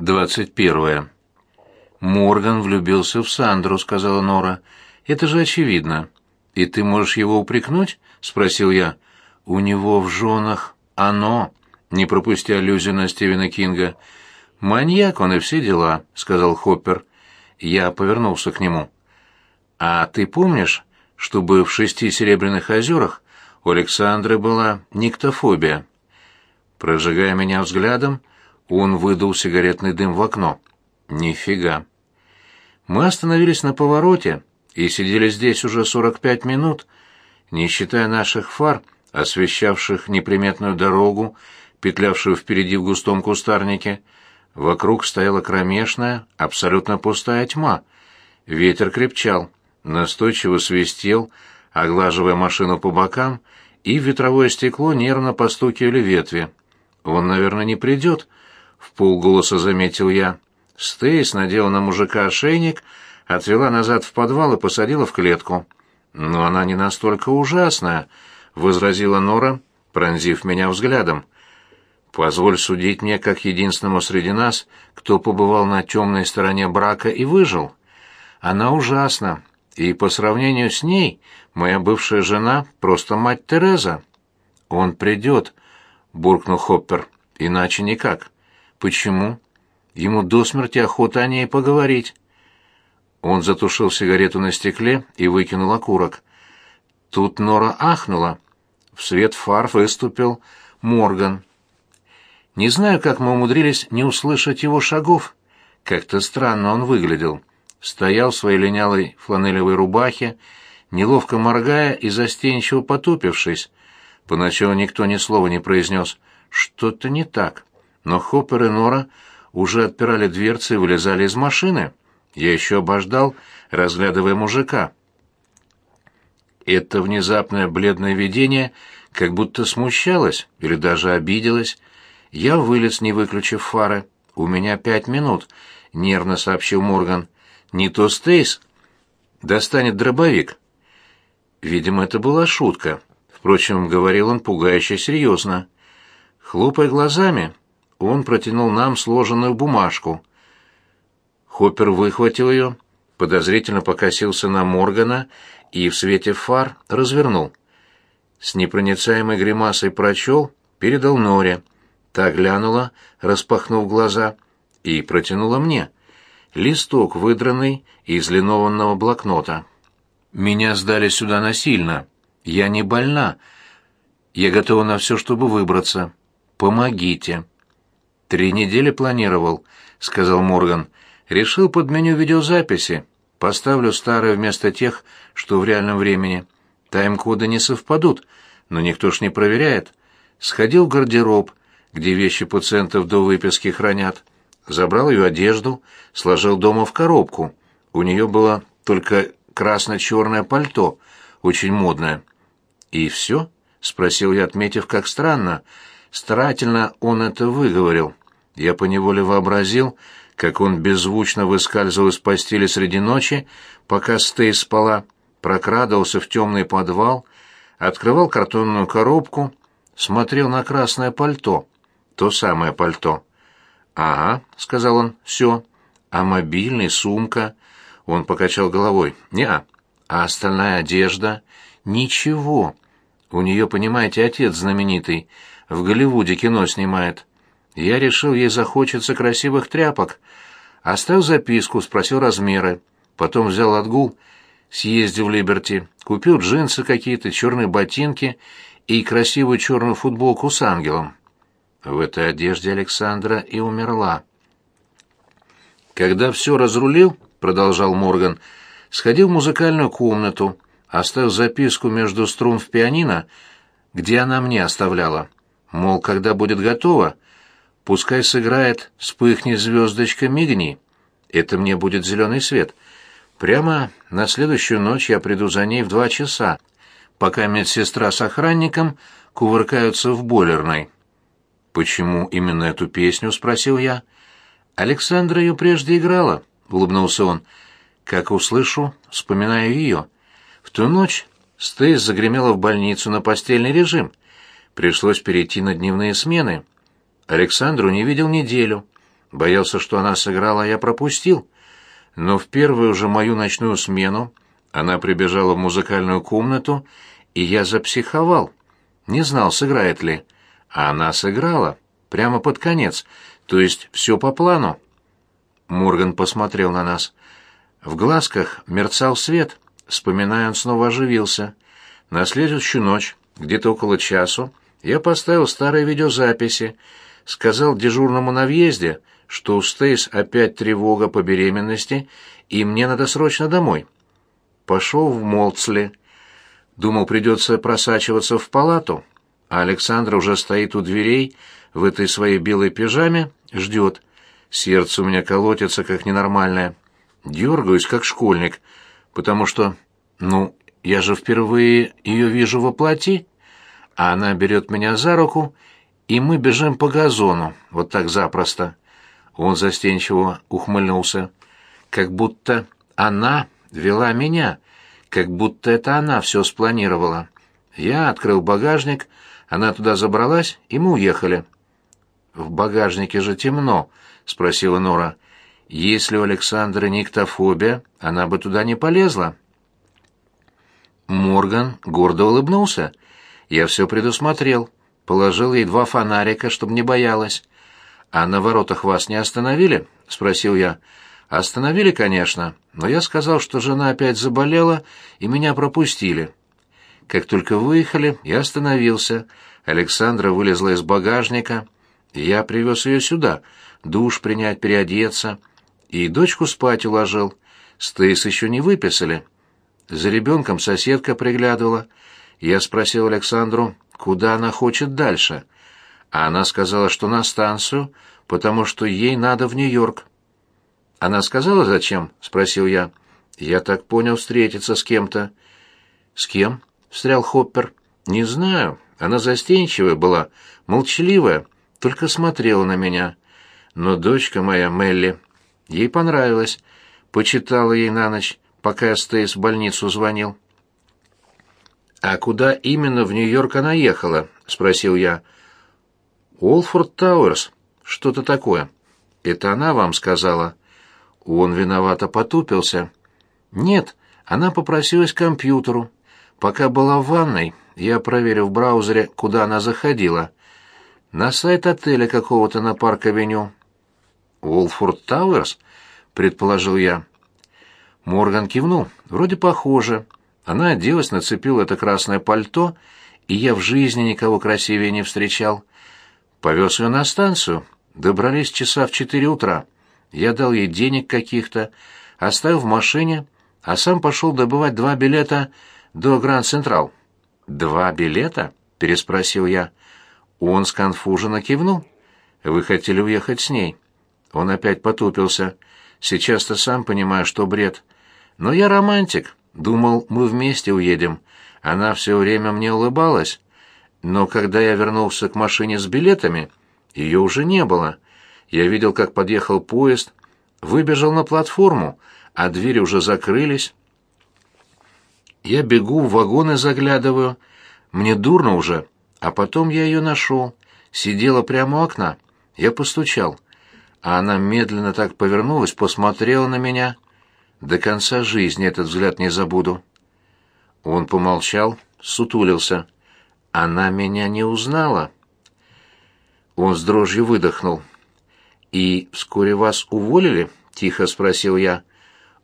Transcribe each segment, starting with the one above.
21. Морган влюбился в Сандру, сказала Нора. Это же очевидно. И ты можешь его упрекнуть? спросил я. У него в женах оно, не пропусти аллюзию на Стивена Кинга. Маньяк он и все дела, сказал Хоппер. Я повернулся к нему. А ты помнишь, чтобы в шести серебряных озерах у Александры была никтофобия? Прожигая меня взглядом, он выдул сигаретный дым в окно. Нифига. Мы остановились на повороте и сидели здесь уже 45 минут, не считая наших фар, освещавших неприметную дорогу, петлявшую впереди в густом кустарнике. Вокруг стояла кромешная, абсолютно пустая тьма. Ветер крепчал, настойчиво свистел, оглаживая машину по бокам, и в ветровое стекло нервно постукивали ветви. Он, наверное, не придет, в полголоса заметил я. Стейс надела на мужика ошейник, отвела назад в подвал и посадила в клетку. Но она не настолько ужасная, возразила Нора, пронзив меня взглядом. Позволь судить мне как единственному среди нас, кто побывал на темной стороне брака и выжил. Она ужасна, и по сравнению с ней моя бывшая жена просто мать Тереза. Он придет, буркнул Хоппер, иначе никак. Почему? Ему до смерти охота о ней поговорить. Он затушил сигарету на стекле и выкинул окурок. Тут Нора ахнула. В свет фар выступил Морган. Не знаю, как мы умудрились не услышать его шагов. Как-то странно он выглядел. Стоял в своей линялой фланелевой рубахе, неловко моргая и застенчиво потупившись. Поначалу никто ни слова не произнес. Что-то не так но Хоппер и Нора уже отпирали дверцы и вылезали из машины. Я еще обождал, разглядывая мужика. Это внезапное бледное видение как будто смущалось или даже обиделось. Я вылез, не выключив фары. «У меня пять минут», — нервно сообщил Морган. «Не то Стейс достанет дробовик». Видимо, это была шутка. Впрочем, говорил он пугающе серьезно. Хлопая глазами, он протянул нам сложенную бумажку. Хоппер выхватил ее, подозрительно покосился на Моргана и в свете фар развернул. С непроницаемой гримасой прочел, передал Норе. Та глянула, распахнув глаза, и протянула мне. Листок, выдранный из линованного блокнота. «Меня сдали сюда насильно. Я не больна. Я готова на все, чтобы выбраться. Помогите». «Три недели планировал», — сказал Морган. «Решил подменю видеозаписи. Поставлю старые вместо тех, что в реальном времени. Тайм-коды не совпадут, но никто ж не проверяет. Сходил в гардероб, где вещи пациентов до выписки хранят. Забрал ее одежду, сложил дома в коробку. У нее было только красно-черное пальто, очень модное. «И все?» — спросил я, отметив, как странно. Старательно он это выговорил. Я поневоле вообразил, как он беззвучно выскальзывал из постели среди ночи, пока Стей спала, прокрадывался в темный подвал, открывал картонную коробку, смотрел на красное пальто. То самое пальто. «Ага», — сказал он, — «все». «А мобильный, сумка?» Он покачал головой. «Не-а». «А остальная одежда?» «Ничего. У нее, понимаете, отец знаменитый. В Голливуде кино снимает. Я решил, ей захочется красивых тряпок. Оставил записку, спросил размеры. Потом взял отгул, съездил в Либерти, купил джинсы какие-то, черные ботинки и красивую черную футболку с ангелом. В этой одежде Александра и умерла. Когда все разрулил, продолжал Морган, сходил в музыкальную комнату, оставил записку между струн в пианино, где она мне оставляла. Мол, когда будет готово, Пускай сыграет «Вспыхни, звездочка, мигни». Это мне будет зеленый свет. Прямо на следующую ночь я приду за ней в два часа, пока медсестра с охранником кувыркаются в бойлерной. «Почему именно эту песню?» — спросил я. «Александра ее прежде играла», — улыбнулся он. «Как услышу, вспоминаю ее. В ту ночь Стейс загремела в больницу на постельный режим. Пришлось перейти на дневные смены». Александру не видел неделю. боялся, что она сыграла, а я пропустил. Но в первую же мою ночную смену она прибежала в музыкальную комнату, и я запсиховал. Не знал, сыграет ли. А она сыграла, прямо под конец, то есть все по плану. Морган посмотрел на нас. В глазках мерцал свет. Вспоминая, он снова оживился. На следующую ночь, где-то около часу, я поставил старые видеозаписи, сказал дежурному на въезде, что у Стейс опять тревога по беременности, и мне надо срочно домой. Пошел в Молцли. Думал, придется просачиваться в палату, а Александра уже стоит у дверей в этой своей белой пижаме, ждет. Сердце у меня колотится, как ненормальное. Дергаюсь, как школьник, потому что, ну, я же впервые ее вижу во плоти а она берет меня за руку, и мы бежим по газону, вот так запросто. Он застенчиво ухмыльнулся. Как будто она вела меня, как будто это она все спланировала. Я открыл багажник, она туда забралась, и мы уехали. «В багажнике же темно», — спросила Нора. «Если у Александры никтофобия, она бы туда не полезла». Морган гордо улыбнулся. Я все предусмотрел. Положил ей два фонарика, чтобы не боялась. А на воротах вас не остановили? спросил я. Остановили, конечно, но я сказал, что жена опять заболела, и меня пропустили. Как только выехали, я остановился. Александра вылезла из багажника. Я привез ее сюда, душ принять, переодеться. И дочку спать уложил. Стейс еще не выписали. За ребенком соседка приглядывала. Я спросил Александру, куда она хочет дальше, а она сказала, что на станцию, потому что ей надо в Нью-Йорк. Она сказала, зачем? спросил я. Я так понял, встретиться с кем-то. С кем? встрял Хоппер. Не знаю. Она застенчивая была, молчаливая, только смотрела на меня. Но дочка моя Мелли, ей понравилось. Почитала ей на ночь, пока я Стейс в больницу звонил. «А куда именно в Нью-Йорк она ехала?» — спросил я. «Уолфорд Тауэрс. Что-то такое. Это она вам сказала?» Он виновато потупился. «Нет, она попросилась к компьютеру. Пока была в ванной, я проверил в браузере, куда она заходила. На сайт отеля какого-то на Парк-авеню». «Уолфорд Тауэрс?» — предположил я. Морган кивнул. «Вроде похоже». Она оделась, нацепила это красное пальто, и я в жизни никого красивее не встречал. Повез ее на станцию. Добрались часа в четыре утра. Я дал ей денег каких-то, оставил в машине, а сам пошел добывать два билета до Гранд Централ. «Два билета?» — переспросил я. Он сконфуженно кивнул. «Вы хотели уехать с ней?» Он опять потупился. «Сейчас-то сам понимаю, что бред. Но я романтик. Думал, мы вместе уедем. Она все время мне улыбалась. Но когда я вернулся к машине с билетами, ее уже не было. Я видел, как подъехал поезд, выбежал на платформу, а двери уже закрылись. Я бегу в вагон и заглядываю. Мне дурно уже. А потом я ее нашел. Сидела прямо у окна. Я постучал. А она медленно так повернулась, посмотрела на меня — до конца жизни этот взгляд не забуду. Он помолчал, сутулился. Она меня не узнала. Он с дрожью выдохнул. «И вскоре вас уволили?» — тихо спросил я.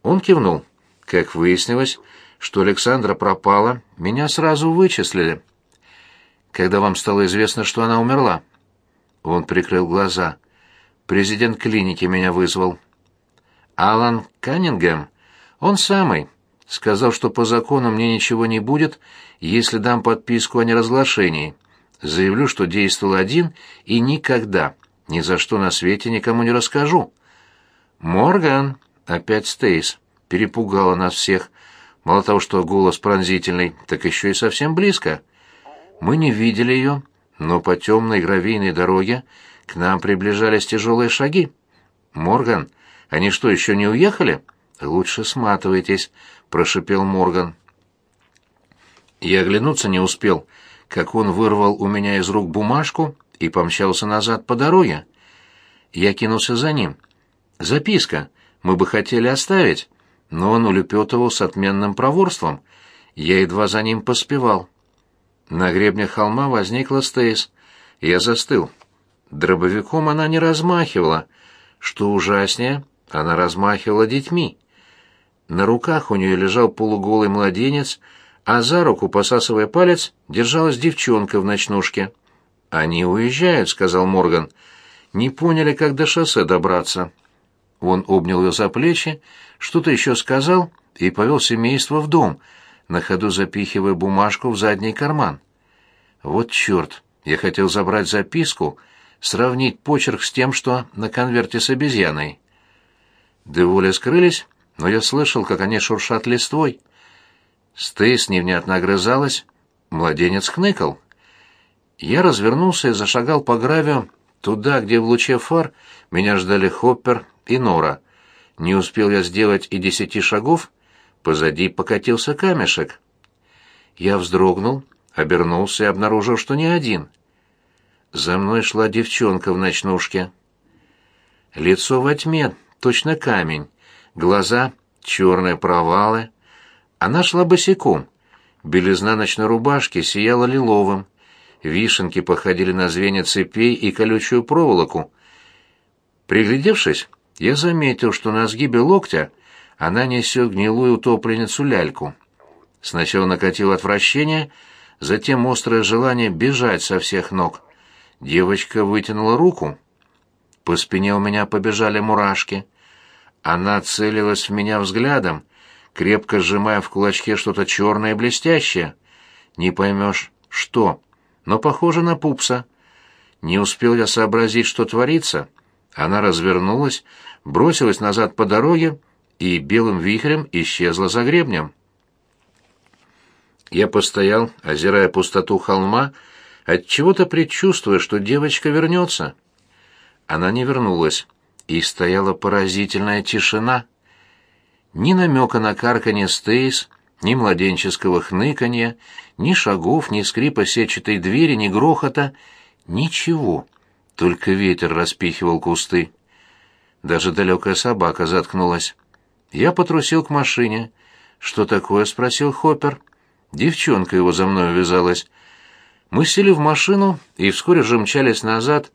Он кивнул. Как выяснилось, что Александра пропала, меня сразу вычислили. Когда вам стало известно, что она умерла? Он прикрыл глаза. Президент клиники меня вызвал. Алан Каннингем? Он самый. Сказал, что по закону мне ничего не будет, если дам подписку о неразглашении. Заявлю, что действовал один и никогда, ни за что на свете никому не расскажу. Морган, опять Стейс, перепугала нас всех. Мало того, что голос пронзительный, так еще и совсем близко. Мы не видели ее, но по темной гравийной дороге к нам приближались тяжелые шаги. Морган, они что, еще не уехали? Лучше сматывайтесь, прошипел Морган. Я оглянуться не успел, как он вырвал у меня из рук бумажку и помчался назад по дороге. Я кинулся за ним. «Записка. Мы бы хотели оставить». Но он улепетывал с отменным проворством. Я едва за ним поспевал. На гребне холма возникла Стейс. Я застыл. Дробовиком она не размахивала. Что ужаснее, она размахивала детьми. На руках у нее лежал полуголый младенец, а за руку, посасывая палец, держалась девчонка в ночнушке. «Они уезжают», — сказал Морган. «Не поняли, как до шоссе добраться». Он обнял ее за плечи, что-то еще сказал и повел семейство в дом, на ходу запихивая бумажку в задний карман. «Вот черт! Я хотел забрать записку, сравнить почерк с тем, что на конверте с обезьяной». Деволи скрылись, но я слышал, как они шуршат листвой. Стейс невнятно огрызалась, младенец хныкал. Я развернулся и зашагал по гравию туда, где в луче фар меня ждали Хоппер и Нора. Не успел я сделать и десяти шагов, позади покатился камешек. Я вздрогнул, обернулся и обнаружил, что не один. За мной шла девчонка в ночнушке. Лицо во тьме, точно камень, глаза — черные провалы. Она шла босиком. Белизна ночной рубашки сияла лиловым. Вишенки походили на звенья цепей и колючую проволоку. Приглядевшись, я заметил, что на сгибе локтя она несет гнилую утопленницу ляльку. Сначала накатило отвращение, затем острое желание бежать со всех ног. Девочка вытянула руку. По спине у меня побежали мурашки. Она целилась в меня взглядом, крепко сжимая в кулачке что-то черное и блестящее. Не поймешь, что, но похоже на пупса. Не успел я сообразить, что творится. Она развернулась, бросилась назад по дороге и белым вихрем исчезла за гребнем. Я постоял, озирая пустоту холма, отчего-то предчувствуя, что девочка вернется. Она не вернулась и стояла поразительная тишина. Ни намека на карканье Стейс, ни младенческого хныканья, ни шагов, ни скрипа сетчатой двери, ни грохота, ничего. Только ветер распихивал кусты. Даже далекая собака заткнулась. Я потрусил к машине. «Что такое?» — спросил Хоппер. Девчонка его за мной увязалась. Мы сели в машину и вскоре же мчались назад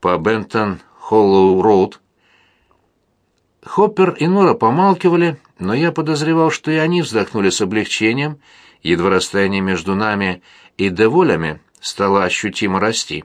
по Бентон-Холлоу-Роуд, Хоппер и Нора помалкивали, но я подозревал, что и они вздохнули с облегчением, едва расстояние между нами и деволями стало ощутимо расти.